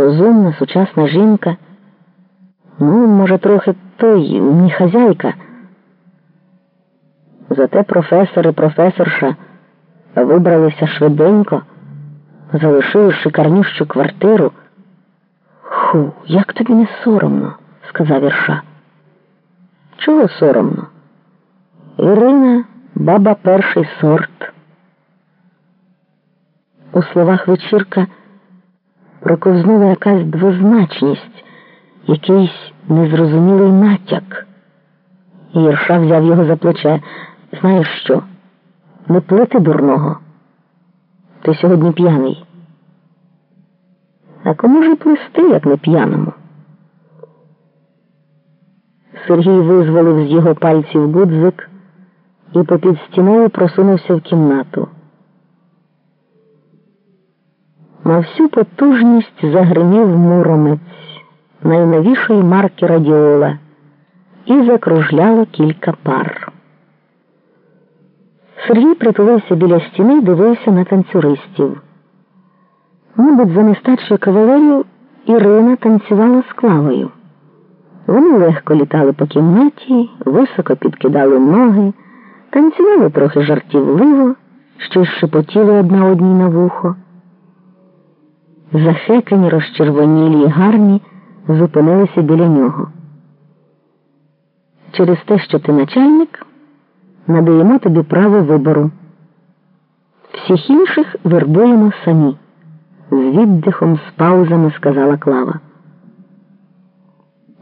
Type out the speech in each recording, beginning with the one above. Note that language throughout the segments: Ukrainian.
розумна, сучасна жінка. Ну, може, трохи той не хазяйка. Зате професор і професорша вибралися швиденько, залишили шикарнющу квартиру. Ху, як тобі не соромно, сказав Ірша. Чого соромно? Ірина баба перший сорт. У словах вечірка проковзнула якась двозначність, якийсь незрозумілий натяк. Ірша взяв його за плече. Знаєш що? Не плити дурного. Ти сьогодні п'яний. А кому ж плести, як не п'яному? Сергій визволив з його пальців гудзик і попід стіною просунувся в кімнату. На всю потужність загримів муромець найновішої марки радіола і закружляло кілька пар. Сергій притулився біля стіни і дивився на танцюристів. Мабуть, за нестачою кавалерів Ірина танцювала з клавою. Вони легко літали по кімнаті, високо підкидали ноги, танцювали трохи жартівливо, щось шепотіли одна одній на вухо. Захекані, розчервонілі й гарні зупинилися біля нього. Через те, що ти начальник, надаємо тобі право вибору. Всіх інших вербуємо самі, з віддихом, з паузами сказала Клава.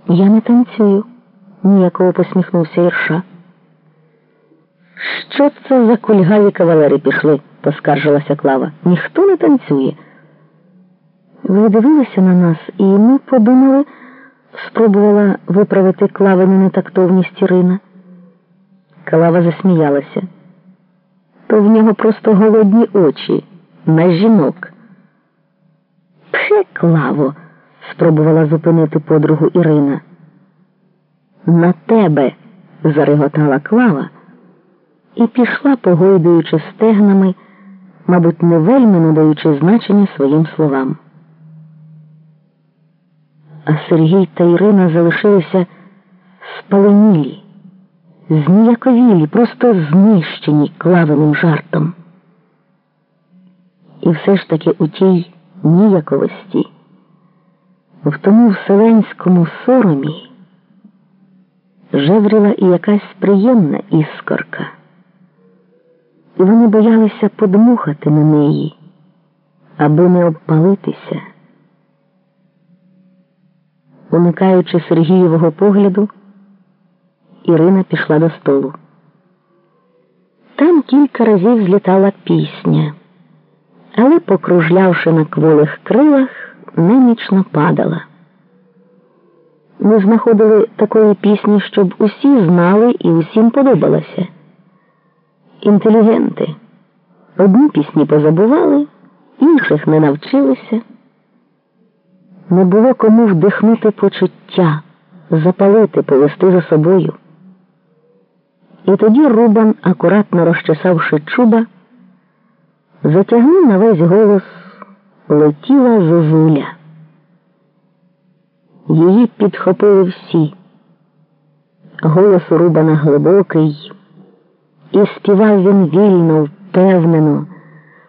Я не танцюю, ніякого посміхнувся Ірша. Що це за кульгаві кавалери пішли, поскаржилася Клава. Ніхто не танцює. Ви дивилися на нас, і ми подумали, спробувала виправити клавину нетактовність Ірина. Клава засміялася. То в нього просто голодні очі на жінок. Пхе, Клаво, спробувала зупинити подругу Ірина. На тебе, зареготала Клава і пішла, погойдуючи стегнами, мабуть, не вельми надаючи значення своїм словам а Сергій та Ірина залишилися спаленілі, зніяковілі, просто знищені клавиним жартом. І все ж таки у тій ніяковості, в тому вселенському соромі жевріла і якась приємна іскорка, і вони боялися подмухати на неї, аби не обпалитися. Уникаючи Сергієвого погляду, Ірина пішла до столу. Там кілька разів злітала пісня, але, покружлявши на кволих крилах, немічно падала. Ми знаходили такої пісні, щоб усі знали і усім подобалося. Інтелігенти. Одні пісні позабували, інших не навчилися не було кому вдихнути почуття, запалити, повести за собою. І тоді Рубан, акуратно розчесавши чуба, затягнув на весь голос летіла зозуля. Її підхопили всі. Голос у Рубана глибокий, і співав він вільно, впевнено,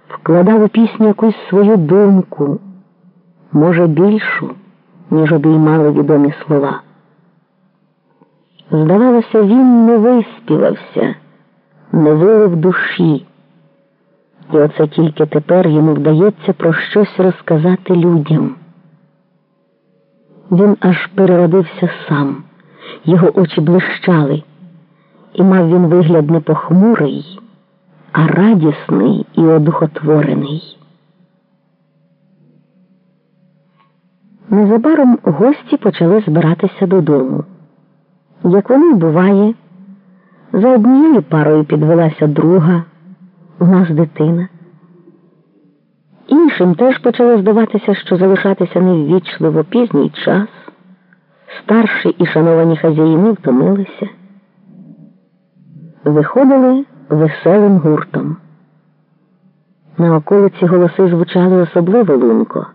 вкладав у пісню якусь свою думку може, більшу, ніж обіймали відомі слова. Здавалося, він не виспівався, не вилив душі, і оце тільки тепер йому вдається про щось розказати людям. Він аж переродився сам, його очі блищали, і мав він вигляд не похмурий, а радісний і одухотворений. Незабаром гості почали збиратися додому. Як воно й буває, за однією парою підвелася друга, у нас дитина. Іншим теж почало здаватися, що залишатися неввічливо пізній час. Старші і шановані хазяїни втомилися. Виходили веселим гуртом. На околиці голоси звучали особливо лунко.